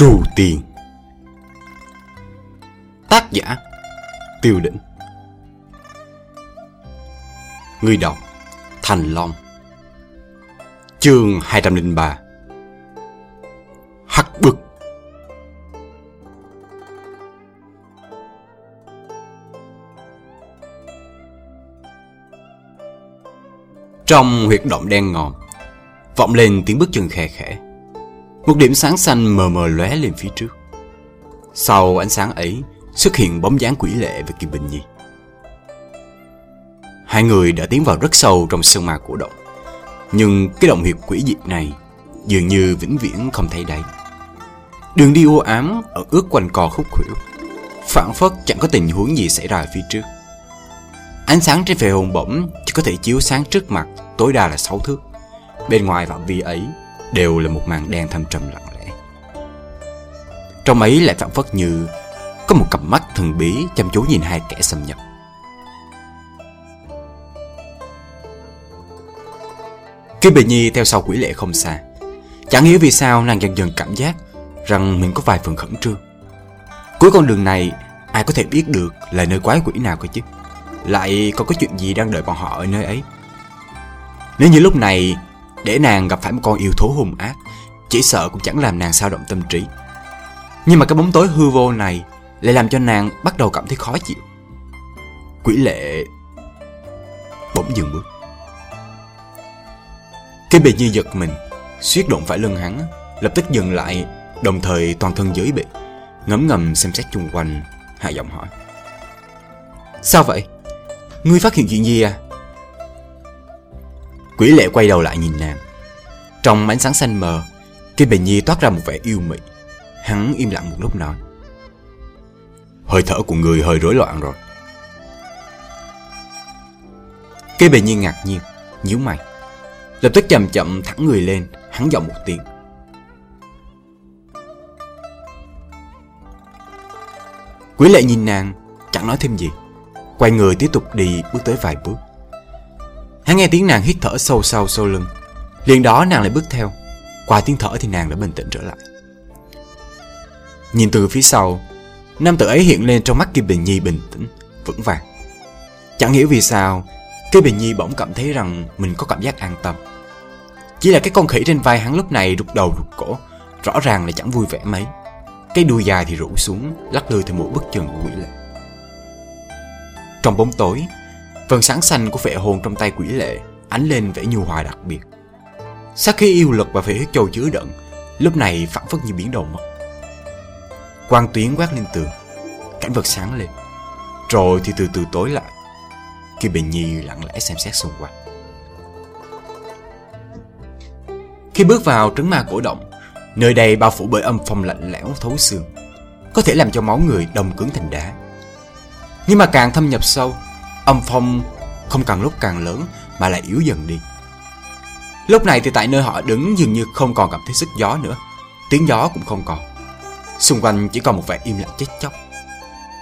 Trù Tiền. Tác giả, Tiêu Đỉnh Người đọc, Thành Long. Chương 203 Hắc bực. Trong huyệt động đen ngòm, Vọng lên tiếng bước chân khè khẽ. Một điểm sáng xanh mờ mờ lóe lên phía trước. Sau ánh sáng ấy, Xuất hiện bóng dáng quỷ lệ và Kim Bình Nhi. Hai người đã tiến vào rất sâu trong sơn ma cổ động. Nhưng cái động huyệt quỷ dị này Dường như vĩnh viễn không thấy đáy. Đường đi u ám ở ướt quanh co khúc khuỷu Phản phất chẳng có tình huống gì xảy ra phía trước. Ánh sáng trên phề hồn bổng chỉ có thể chiếu sáng trước mặt tối đa là 6 thước. Bên ngoài phạm vi ấy đều là một màn đen thâm trầm lặng lẽ. Trong ấy lại phản phất như có một cặp mắt thần bí chăm chú nhìn hai kẻ xâm nhập. Khi Bì Nhi theo sau quỷ lệ không xa, Chẳng hiểu vì sao nàng dần dần cảm giác Rằng mình có vài phần khẩn trương Cuối con đường này, Ai có thể biết được là nơi quái quỷ nào cơ chứ lại còn có chuyện gì đang đợi bọn họ ở nơi ấy Nếu như lúc này để nàng gặp phải một con yêu thú hung ác, Chỉ sợ cũng chẳng làm nàng sao động tâm trí. Nhưng mà cái bóng tối hư vô này Lại làm cho nàng bắt đầu cảm thấy khó chịu. Quỷ lệ Bỗng dừng bước. Cái bề như giật mình suýt đụng phải lưng hắn, Lập tức dừng lại, Đồng thời toàn thân giới bị Ngấm ngầm xem xét chung quanh, Hạ giọng hỏi. Sao vậy? Ngươi phát hiện chuyện gì à? Quỷ lệ quay đầu lại nhìn nàng. Trong ánh sáng xanh mờ, Kim Bình Nhi toát ra một vẻ yêu mị. Hắn im lặng một lúc nói. Hơi thở của người hơi rối loạn rồi. Kim Bình Nhi ngạc nhiên, nhíu mày. Lập tức chậm chậm thẳng người lên, Hắn giọng một tiếng. Quỷ lệ nhìn nàng, Chẳng nói thêm gì. Quay người tiếp tục đi bước tới vài bước. Hắn nghe tiếng nàng hít thở sâu sâu sau lưng. Liền đó nàng lại bước theo. Qua tiếng thở thì nàng đã bình tĩnh trở lại. Nhìn từ phía sau Nam tử ấy hiện lên trong mắt Kim Bình Nhi bình tĩnh Vững vàng. Chẳng hiểu vì sao Kim Bình Nhi bỗng cảm thấy rằng Mình có cảm giác an tâm. Chỉ là cái con khỉ trên vai hắn lúc này rụt đầu rụt cổ Rõ ràng là chẳng vui vẻ mấy. Cái đuôi dài thì rủ xuống Lắc lư theo một bước chân của quỷ lệ. Trong bóng tối, phần sáng xanh của phệ hồn trong tay quỷ lệ ánh lên vẻ nhu hòa đặc biệt. Sát khí yêu lực và phệ huyết châu chứa đựng, lúc này phản phất như biến đầu mất. Quang tuyến quát lên tường, cảnh vật sáng lên, rồi thì từ từ tối lại. Khi Bình Nhi lặng lẽ xem xét xung quanh. Khi bước vào trấn ma cổ động, nơi đây bao phủ bởi âm phong lạnh lẽo thấu xương, có thể làm cho máu người đông cứng thành đá. Nhưng mà càng thâm nhập sâu Âm phong không càng lúc càng lớn Mà lại yếu dần đi. Lúc này thì tại nơi họ đứng dường như không còn cảm thấy sức gió nữa. Tiếng gió cũng không còn. Xung quanh chỉ còn một vẻ im lặng chết chóc.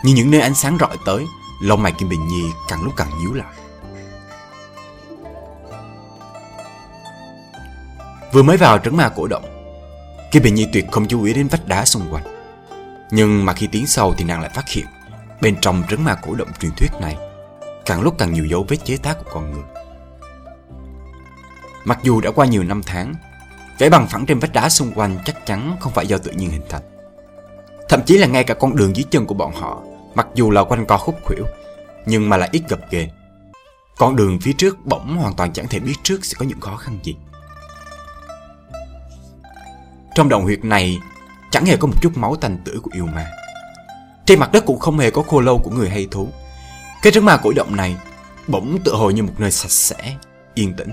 Như những nơi ánh sáng rọi tới, Lông mày Kim Bình Nhi càng lúc càng nhíu lại. Vừa mới vào trấn ma cổ động, Kim Bình Nhi tuyệt không chú ý đến vách đá xung quanh. Nhưng mà khi tiến sâu thì nàng lại phát hiện Bên trong trấn ma cổ động truyền thuyết này Càng lúc càng nhiều dấu vết chế tác của con người. Mặc dù đã qua nhiều năm tháng Vẻ bằng phẳng trên vách đá xung quanh chắc chắn không phải do tự nhiên hình thành. Thậm chí là ngay cả con đường dưới chân của bọn họ, Mặc dù là quanh co khúc khuỷu, Nhưng mà lại ít gập ghềnh Con đường phía trước bỗng hoàn toàn chẳng thể biết trước sẽ có những khó khăn gì. Trong động huyệt này, Chẳng hề có một chút máu tanh tử của yêu ma. Trên mặt đất cũng không hề có khô lâu của người hay thú. Cái trấn ma cổ động này Bỗng tự hồ như một nơi sạch sẽ, Yên tĩnh.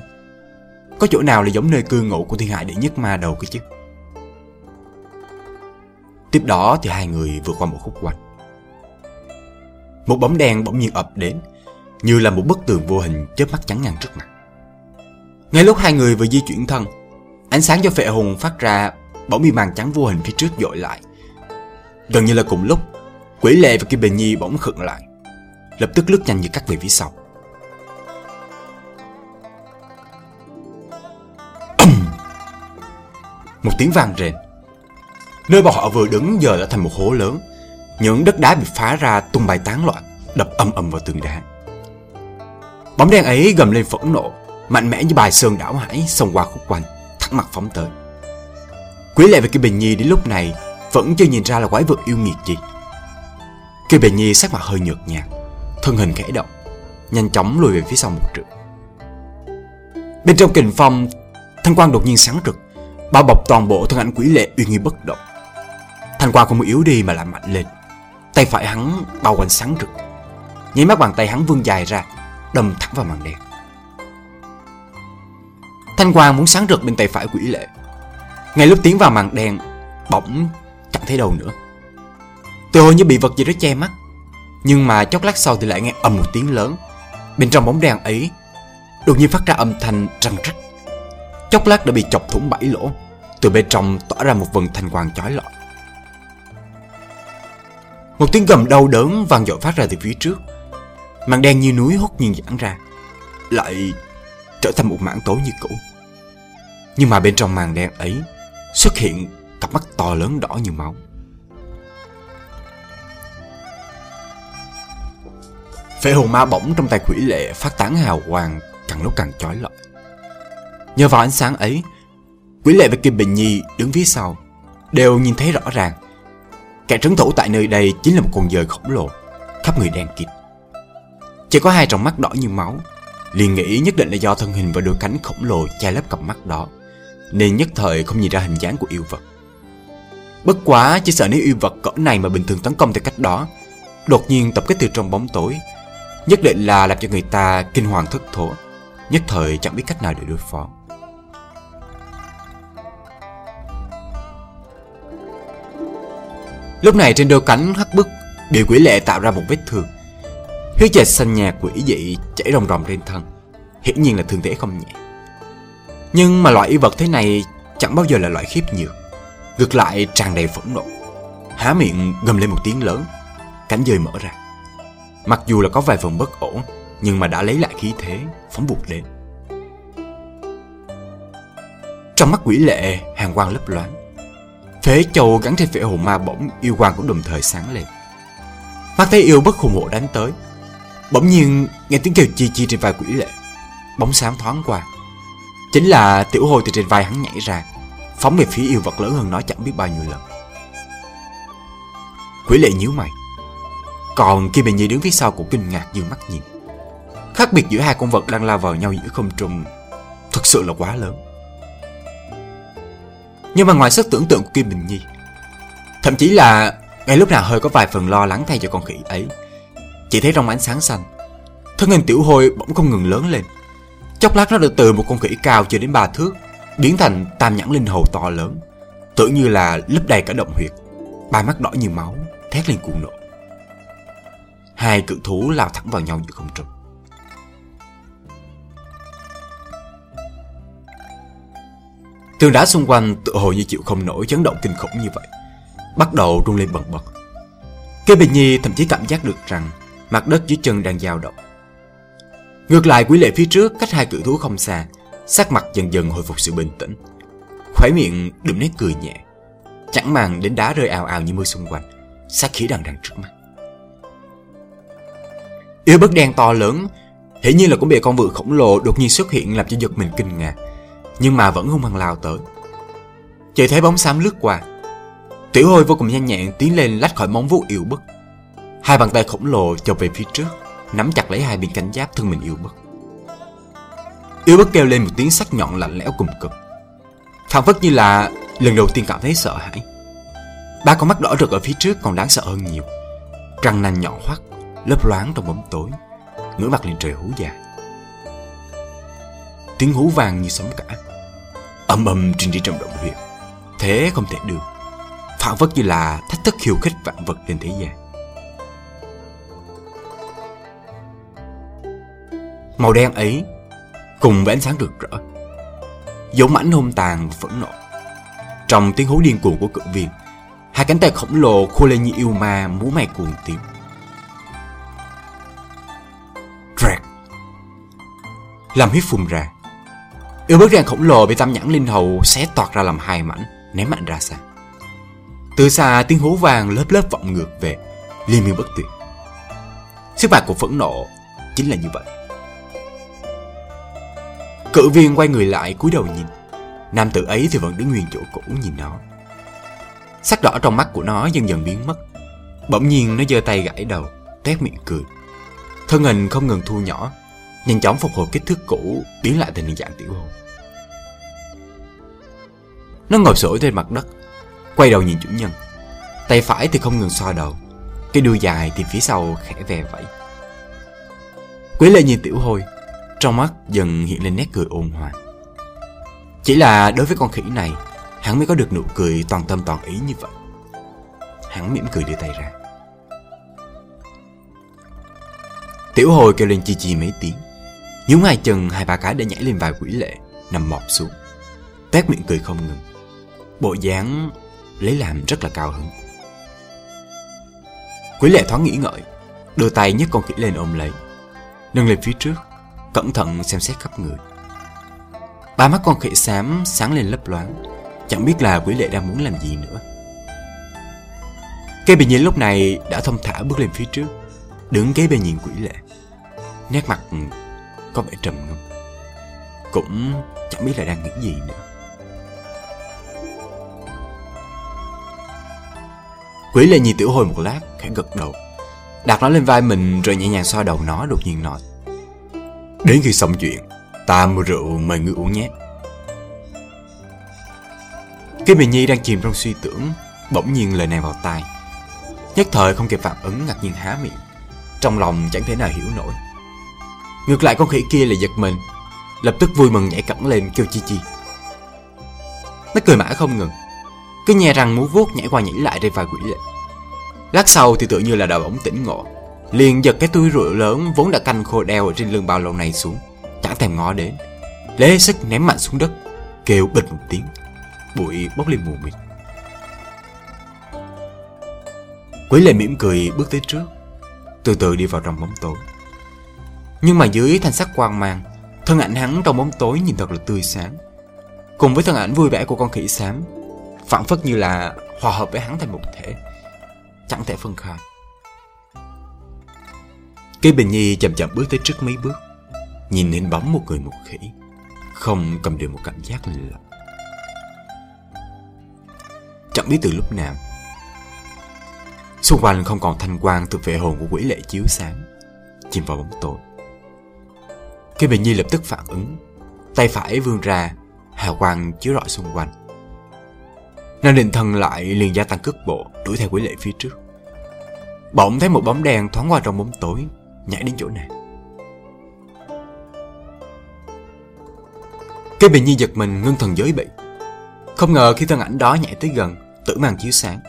Có chỗ nào là giống nơi cư ngụ của thiên hại đệ nhất ma đầu cơ chứ? Tiếp đó thì hai người vượt qua một khúc quanh. Một bóng đen bỗng nhiên ập đến, Như là một bức tường vô hình chớp mắt chắn ngang trước mặt. Ngay lúc hai người vừa di chuyển thân, Ánh sáng do phệ hùng phát ra Bỗng bị màn trắng vô hình phía trước dội lại. Gần như là cùng lúc, Quỷ lệ và Kim Bình Nhi bỗng khựng lại. Lập tức lướt nhanh như cắt về phía sau. Một tiếng vang rền. Nơi mà họ vừa đứng giờ đã thành một hố lớn. Những đất đá bị phá ra tung bay tán loạn, Đập âm ầm vào tường đá. Bóng đen ấy gầm lên phẫn nộ, Mạnh mẽ như bài sơn đảo hải xông qua khúc quanh Thẳng mặt phóng tới. Quý lệ và Kim Bình Nhi đến lúc này Vẫn chưa nhìn ra là quái vật yêu nghiệt gì. Kim Bình Nhi sắc mặt hơi nhợt nhạt. Thân hình khẽ động, Nhanh chóng lùi về phía sau một trượng. Bên trong kình phong, Thanh quang đột nhiên sáng rực, Bao bọc toàn bộ thân ảnh quỷ lệ uy nghi bất động. Thanh quang không yếu đi mà lại mạnh lên, Tay phải hắn bao quanh sáng rực, Nháy mắt bàn tay hắn vươn dài ra, Đâm thẳng vào màn đen. Thanh quang muốn sáng rực bên tay phải quỷ lệ, Ngay lúc tiến vào màn đen, Bỗng chẳng thấy đâu nữa. Từ hồi như bị vật gì đó che mắt nhưng mà chốc lát sau thì lại nghe ầm một tiếng lớn. Bên trong bóng đèn ấy, Đột nhiên phát ra âm thanh răng rắc. Chốc lát đã bị chọc thủng bảy lỗ. Từ bên trong tỏa ra một vần thanh quang chói lọi. Một tiếng gầm đau đớn vang dội phát ra từ phía trước. Màn đen như núi hút nhiên giãn ra, Lại trở thành một mảng tối như cũ. Nhưng mà bên trong màn đen ấy Xuất hiện cặp mắt to lớn đỏ như máu. Phệ hồn ma bỗng trong tay quỷ lệ phát tán hào quang càng lúc càng chói lọi. Nhờ vào ánh sáng ấy, quỷ lệ và Kim Bình Nhi đứng phía sau đều nhìn thấy rõ ràng. Kẻ trấn thủ tại nơi đây chính là một con dơi khổng lồ, khắp người đen kịt. Chỉ có hai tròng mắt đỏ như máu, liền nghĩ nhất định là do thân hình và đôi cánh khổng lồ che lấp cặp mắt đó, nên nhất thời không nhìn ra hình dáng của yêu vật. Bất quá chỉ sợ nếu yêu vật cỡ này mà bình thường tấn công theo cách đó, đột nhiên tập kích từ trong bóng tối, nhất định là làm cho người ta kinh hoàng thất thố, nhất thời chẳng biết cách nào để đối phó. Lúc này trên đôi cánh hắc bức bị quỷ lệ tạo ra một vết thương. Huyết dịch xanh nhạt quỷ dị chảy ròng ròng trên thân, hiển nhiên là thương thế không nhẹ. Nhưng mà loại y vật thế này chẳng bao giờ là loại khiếp nhược, ngược lại tràn đầy phẫn nộ. Há miệng gầm lên một tiếng lớn, cánh dơi mở ra. Mặc dù là có vài phần bất ổn, nhưng mà đã lấy lại khí thế, phóng vụt lên. Trong mắt quỷ lệ, hàng quang lấp loáng. Phế châu gắn trên phệ hồn ma bỗng yêu quang cũng đồng thời sáng lên. Mắt thấy yêu bất khủng hộ đánh tới. Bỗng nhiên nghe tiếng kêu chi chi trên vai quỷ lệ. Bóng sáng thoáng qua. Chính là tiểu hồi từ trên vai hắn nhảy ra, phóng về phía yêu vật lớn hơn nó chẳng biết bao nhiêu lần. Quỷ lệ nhíu mày. Còn khi Bình Nhi đứng phía sau cũng kinh ngạc dương mắt nhìn. Khác biệt giữa hai con vật đang lao vào nhau giữa không trung thực sự là quá lớn. Nhưng mà ngoài sức tưởng tượng của Kim Bình Nhi, thậm chí là ngay lúc nào hơi có vài phần lo lắng thay cho con khỉ ấy, chỉ thấy trong ánh sáng xanh, thân hình tiểu hôi bỗng không ngừng lớn lên. Chốc lát nó được từ một con khỉ cao chưa đến ba thước, biến thành tam nhãn linh hồ to lớn, tưởng như là lấp đầy cả động huyệt, ba mắt đỏ như máu, thét lên cuồng nộ. Hai cự thú lao thẳng vào nhau giữa không trung. Tường đá xung quanh tự hồ như chịu không nổi chấn động kinh khủng như vậy. Bắt đầu rung lên bần bật. Kê Bình Nhi thậm chí cảm giác được rằng mặt đất dưới chân đang dao động. Ngược lại quý lệ phía trước cách hai cự thú không xa, sắc mặt dần dần hồi phục sự bình tĩnh. Khóe miệng đượm nét cười nhẹ, chẳng màng đến đá rơi ào ào như mưa xung quanh, sát khí đằng đằng trước mắt. Yêu bất đen to lớn, hiển nhiên là cũng bị con vượn khổng lồ đột nhiên xuất hiện làm cho giật mình kinh ngạc, nhưng mà vẫn không hằng lao tới. Chỉ thấy bóng xám lướt qua, tiểu hôi vô cùng nhanh nhẹn tiến lên lách khỏi móng vuốt yêu bất. Hai bàn tay khổng lồ chộp về phía trước, nắm chặt lấy hai bên cánh giáp thân mình yêu bất. Yêu bất kêu lên một tiếng sắc nhọn lạnh lẽo cùng cực. Phản phất như là lần đầu tiên cảm thấy sợ hãi. Ba con mắt đỏ rực ở phía trước còn đáng sợ hơn nhiều. Răng nanh nhọn hoắt, lấp loáng trong bóng tối, ngửa mặt lên trời hú dài. Tiếng hú vàng như sóng cả, âm âm trên đi trong động huyệt. Thế không thể được, phản phất như là thách thức khiêu khích vạn vật trên thế gian. Màu đen ấy cùng với ánh sáng rực rỡ, giống ảnh hung tàn và phẫn nộ. Trong tiếng hú điên cuồng của cự viên, hai cánh tay khổng lồ khô lên như yêu ma múa may cuồng tiếng. Làm huyết phun ra Yêu bức ràng khổng lồ bị tam nhãn linh hầu xé toạc ra làm hai mảnh Ném mạnh ra xa Từ xa tiếng hú vàng lớp lớp vọng ngược về, liên miên bất tuyệt. Sức mạnh của phẫn nộ chính là như vậy. Cự viên quay người lại cúi đầu nhìn. Nam tử ấy thì vẫn đứng nguyên chỗ cũ nhìn nó. Sắc đỏ trong mắt của nó dần dần biến mất. Bỗng nhiên nó giơ tay gãi đầu, tét miệng cười. Thân hình không ngừng thu nhỏ, nhanh chóng phục hồi kích thước cũ, biến lại thành hình dạng tiểu hồn. Nó ngồi sổ trên mặt đất, quay đầu nhìn chủ nhân. Tay phải thì không ngừng xoa đầu, cái đuôi dài thì phía sau khẽ ve vẫy. Quý lê nhìn tiểu hôi, trong mắt dần hiện lên nét cười ôn hòa. Chỉ là đối với con khỉ này, hắn mới có được nụ cười toàn tâm toàn ý như vậy. Hắn mỉm cười đưa tay ra. Tiểu hồi kêu lên chi chi mấy tiếng. Nhúng hai chân hai ba cái đã nhảy lên vài quỷ lệ, nằm mọt xuống. Tét miệng cười không ngừng. Bộ dáng lấy làm rất là cao hứng. Quỷ lệ thoáng nghĩ ngợi, đưa tay nhấc con khỉ lên ôm lấy. Nâng lên phía trước, cẩn thận xem xét khắp người. Ba mắt con khỉ xám sáng lên lấp loáng, chẳng biết là quỷ lệ đang muốn làm gì nữa. Cây bình nhiên lúc này đã thông thả bước lên phía trước, đứng kế bên nhìn quỷ lệ. Nét mặt có vẻ trầm ngâm, cũng chẳng biết là đang nghĩ gì nữa. Quý Lê nhìn tiểu hồi một lát, khẽ gật đầu. Đặt nó lên vai mình rồi nhẹ nhàng xoa đầu nó đột nhiên nói. Đến khi xong chuyện, ta mua rượu mời ngươi uống nhé. Cái Bình Nhi đang chìm trong suy tưởng, bỗng nhiên lời này vào tai. Nhất thời không kịp phản ứng ngạc nhiên há miệng, trong lòng chẳng thể nào hiểu nổi. Ngược lại con khỉ kia là giật mình, lập tức vui mừng nhảy cẫng lên kêu chi chi. Nó cười mãi không ngừng, cứ nhè răng muốn vuốt nhảy qua nhảy lại trên vài quỷ lệ. Lát sau thì tự như là đầu ổng tỉnh ngộ, liền giật cái túi rượu lớn vốn đã canh khô đeo ở trên lưng bao lâu này xuống, chẳng thèm ngó đến, lấy sức ném mạnh xuống đất, kêu bịch một tiếng, bụi bốc lên mù mịt. Quỷ lệ mỉm cười bước tới trước, từ từ đi vào trong bóng tối. Nhưng mà dưới thanh sắc quang mang, thân ảnh hắn trong bóng tối nhìn thật là tươi sáng. Cùng với thân ảnh vui vẻ của con khỉ xám, phản phất như là hòa hợp với hắn thành một thể, chẳng thể phân khai. Cây Bình Nhi chậm chậm bước tới trước mấy bước, nhìn hình bóng một người một khỉ, không cầm được một cảm giác lạ lạnh. Chẳng biết từ lúc nào, xung quanh không còn thanh quang từ vệ hồn của quỷ lệ chiếu sáng, chìm vào bóng tối. Kim Bình Nhi lập tức phản ứng, tay phải vươn ra, hào quang chiếu rọi xung quanh. Nàng định thần lại liền gia tăng cước bộ đuổi theo quỷ lệ phía trước. Bỗng thấy một bóng đen thoáng qua trong bóng tối, nhảy đến chỗ nàng. Kim bình nhi giật mình ngưng thần giới bị. Không ngờ khi thân ảnh đó nhảy tới gần, tử mang chiếu sáng,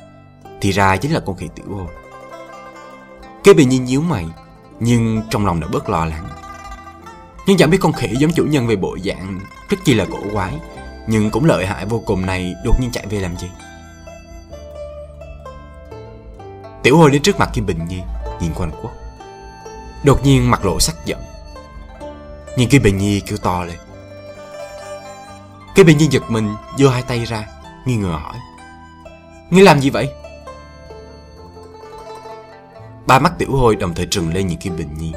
thì ra chính là con khỉ tiểu hồn. Kim bình nhi nhíu mày, nhưng trong lòng đã bớt lo lắng. Nhưng chẳng biết con khỉ giống chủ nhân về bộ dạng rất chi là cổ quái, nhưng cũng lợi hại vô cùng này đột nhiên chạy về làm gì? Tiểu hồi đến trước mặt Kim Bình Nhi, nhìn quanh quốc Đột nhiên mặt lộ sắc giận. Nhìn Kim Bình Nhi kêu to lên. Kim Bình Nhi giật mình giơ hai tay ra Nghi ngờ hỏi. Ngươi làm gì vậy? Ba mắt tiểu hôi đồng thời trừng lên nhìn Kim Bình Nhi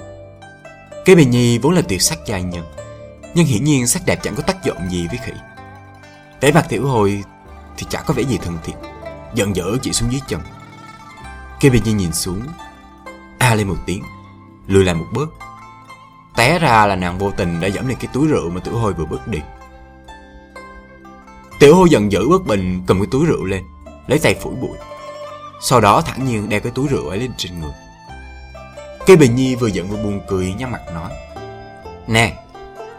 cái Bình Nhi vốn là tuyệt sắc dài nhân Nhưng hiển nhiên sắc đẹp chẳng có tác dụng gì với khỉ Vẻ mặt tiểu hồi Thì chẳng có vẻ gì thân thiện Giận dở chỉ xuống dưới chân cái Bình Nhi nhìn xuống A lên một tiếng lùi lại một bước. Té ra là nàng vô tình đã dẫm lên cái túi rượu mà Tiểu hồi vừa bước đi. Tiểu Hôi giận dữ bất bình cầm cái túi rượu lên, lấy tay phủi bụi. Sau đó thẳng nhiên đeo cái túi rượu ấy lên trên người. Cây Bình Nhi vừa giận vừa buồn cười nhăn mặt nói. Nè,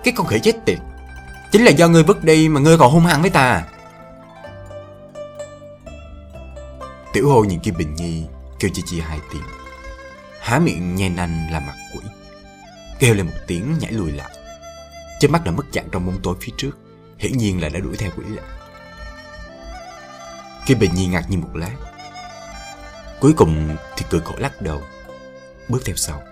cái con khỉ chết tiệt. Chính là do ngươi vứt đi mà ngươi còn hung hăng với ta à? Tiểu hồ nhìn kia Bình Nhi kêu chi chi hai tiếng há miệng nhe nanh là mặt quỷ. Kêu lên một tiếng nhảy lùi lại. Trên mắt đã mất dạng trong bóng tối phía trước, hiển nhiên là đã đuổi theo quỷ lại. kia bình nhi ngạc nhiên một lát, cuối cùng thì cười khổ lắc đầu, bước theo sau.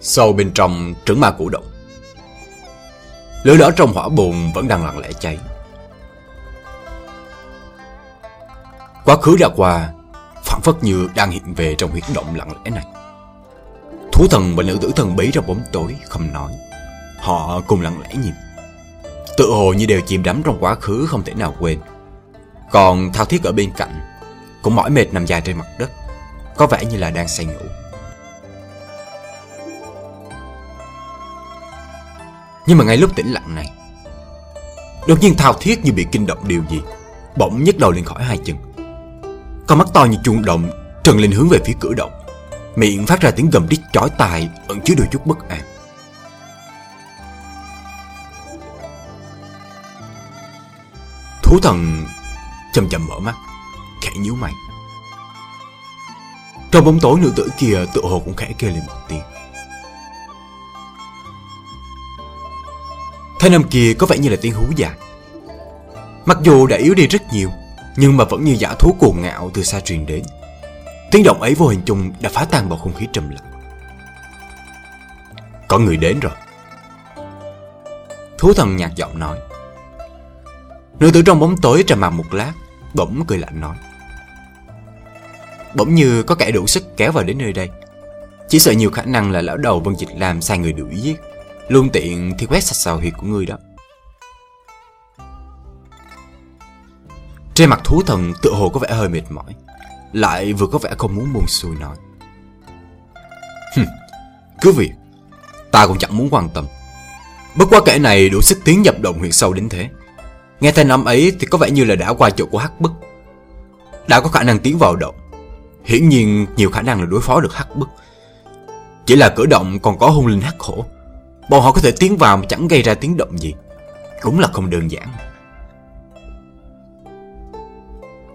Sâu bên trong, trứng ma cổ động Lửa đỏ trong hỏa bồn vẫn đang lặng lẽ cháy. Quá khứ đã qua, phản phất như đang hiện về trong huyết động lặng lẽ này. Thú thần và nữ tử thần bí trong bóng tối không nói. Họ cùng lặng lẽ nhìn. Tự hồ như đều chìm đắm trong quá khứ không thể nào quên. Còn thao thiết ở bên cạnh, Cũng mỏi mệt nằm dài trên mặt đất, Có vẻ như là đang say ngủ. Nhưng mà ngay lúc tĩnh lặng này, Đột nhiên thao thiết như bị kinh động điều gì, Bỗng nhấc đầu lên khỏi hai chân. Con mắt to như chuông động, Trần lên hướng về phía cửa động. Miệng phát ra tiếng gầm đít chói tai, Ẩn chứa đôi chút bất an. Thú thần chậm chậm mở mắt, Khẽ nhíu mày. Trong bóng tối nữ tử kia, tự hồ cũng khẽ kêu lên một tiếng. Thanh âm kia có vẻ như là tiếng hú dài. Mặc dù đã yếu đi rất nhiều nhưng mà vẫn như giả thú cuồng ngạo từ xa truyền đến. Tiếng động ấy vô hình chung đã phá tan bầu không khí trầm lặng. Có người đến rồi. Thú thần nhạt giọng nói. Nữ tử trong bóng tối trầm mặc một lát, Bỗng cười lạnh nói. Bỗng như có kẻ đủ sức kéo vào đến nơi đây. Chỉ sợ nhiều khả năng là lão đầu Vân Dịch làm sai người đuổi giết. Luôn tiện thì quét sạch sào huyệt của ngươi đó. Trên mặt thú thần tự hồ có vẻ hơi mệt mỏi, Lại vừa có vẻ không muốn buông xuôi nói. Cứ việc, Ta cũng chẳng muốn quan tâm. Bất quá kẻ này đủ sức tiến nhập động huyệt sâu đến thế. Nghe thanh âm ấy thì có vẻ như là đã qua chỗ của hắc bức. Đã có khả năng tiến vào động, Hiển nhiên nhiều khả năng là đối phó được hắc bức. Chỉ là cửa động còn có hung linh hắc khổ Bọn họ có thể tiến vào mà chẳng gây ra tiếng động gì. Cũng là không đơn giản.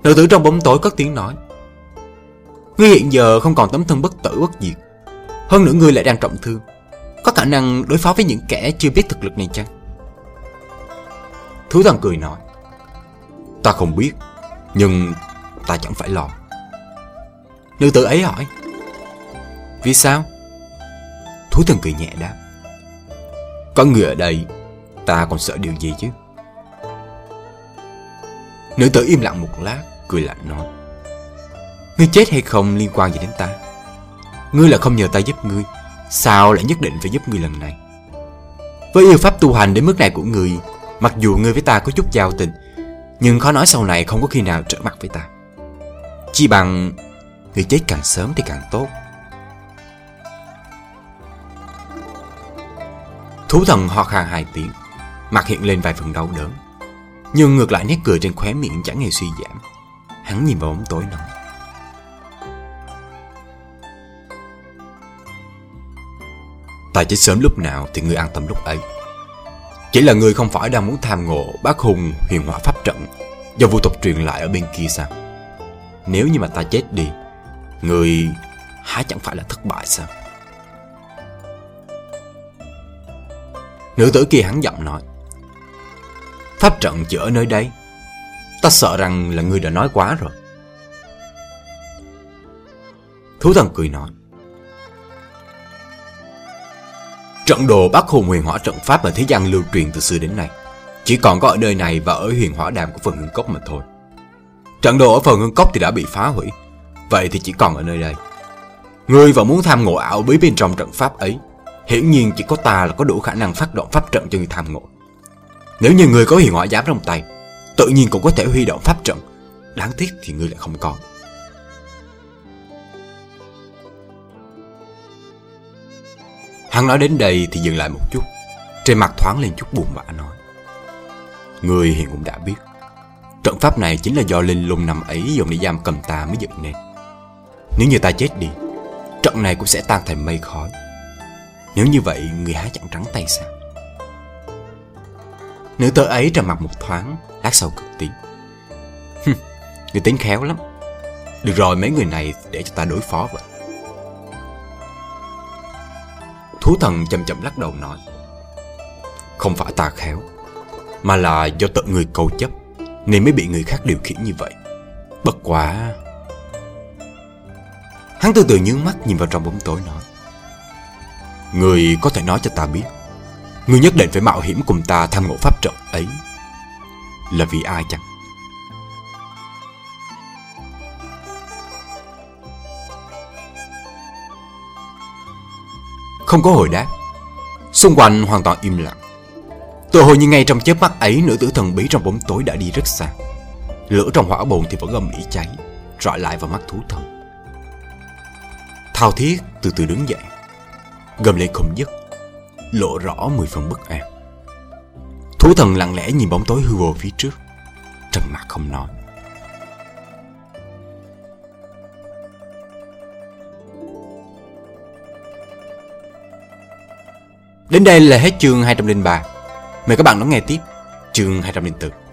Nữ tử trong bóng tối cất tiếng nói. Ngươi hiện giờ không còn tấm thân bất tử bất diệt. Hơn nữa ngươi lại đang trọng thương. Có khả năng đối phó với những kẻ chưa biết thực lực này chăng? Thú thần cười nói. Ta không biết, Nhưng ta chẳng phải lo. Nữ tử ấy hỏi. Vì sao? Thú thần cười nhẹ đáp. Có người ở đây, Ta còn sợ điều gì chứ? Nữ tử im lặng một lát. Cười lạnh nói, Ngươi chết hay không liên quan gì đến ta? Ngươi là không nhờ ta giúp ngươi, Sao lại nhất định phải giúp ngươi lần này? Với yêu pháp tu hành đến mức này của ngươi Mặc dù ngươi với ta có chút giao tình, Nhưng khó nói sau này không có khi nào trở mặt với ta. Chỉ bằng Ngươi chết càng sớm thì càng tốt. Thú thần ho khan hai tiếng, Mặt hiện lên vài phần đau đớn, Nhưng ngược lại nét cười trên khóe miệng chẳng hề suy giảm. Hắn nhìn vào bóng tối nói. Ta chết sớm lúc nào thì người an tâm lúc ấy. Chỉ là người không phải đang muốn tham ngộ bác hùng huyền hỏa pháp trận Do vô tục truyền lại ở bên kia sao? Nếu như mà ta chết đi Người há chẳng phải là thất bại sao? Nữ tử kia hắn giọng nói. Pháp trận chỉ ở nơi đây Ta sợ rằng là ngươi đã nói quá rồi. Thú thần cười nói, Trận đồ Bắc Hùng huyền hỏa trận pháp ở thế gian lưu truyền từ xưa đến nay, Chỉ còn có ở nơi này và ở huyền hỏa đàm của phần hương cốc mà thôi. Trận đồ ở phần hương cốc thì đã bị phá hủy, Vậy thì chỉ còn ở nơi đây. Ngươi và muốn tham ngộ ảo bí bên trong trận pháp ấy, Hiển nhiên chỉ có ta là có đủ khả năng phát động pháp trận cho người tham ngộ. Nếu như người có huyền hỏa giám trong tay Tự nhiên cũng có thể huy động pháp trận. Đáng tiếc thì ngươi lại không còn Hắn nói đến đây thì dừng lại một chút. Trên mặt thoáng lên chút buồn bã nói. Người hiện cũng đã biết. Trận pháp này chính là do linh lung năm ấy dùng để giam cầm ta mới dựng nên. Nếu như ta chết đi, Trận này cũng sẽ tan thành mây khói. Nếu như vậy người há chẳng trắng tay sao? Nữ tử ấy trầm mặt một thoáng Lát sau cực tính, Người tính khéo lắm. Được rồi mấy người này để cho ta đối phó vậy. Thú thần chậm chậm lắc đầu nói Không phải ta khéo Mà là do tự người cầu chấp Nên mới bị người khác điều khiển như vậy. Bất quá Hắn từ từ nhướng mắt nhìn vào trong bóng tối nói Người có thể nói cho ta biết Người nhất định phải mạo hiểm cùng ta tham ngộ pháp trận ấy. Là vì ai chăng? Không có hồi đáp. Xung quanh hoàn toàn im lặng. Tự hồi như ngay trong chớp mắt ấy, Nữ tử thần bí trong bóng tối đã đi rất xa. Lửa trong hỏa bồn thì vẫn âm ỉ cháy, Rọi lại vào mắt thú thần. Thao thiết từ từ đứng dậy, Gầm lên không dứt, Lộ rõ mười phần bất an. Thú thần lặng lẽ nhìn bóng tối hư vô phía trước. Trầm mặt không nói. Đến đây là hết chương 203 Mời các bạn đón nghe tiếp chương 204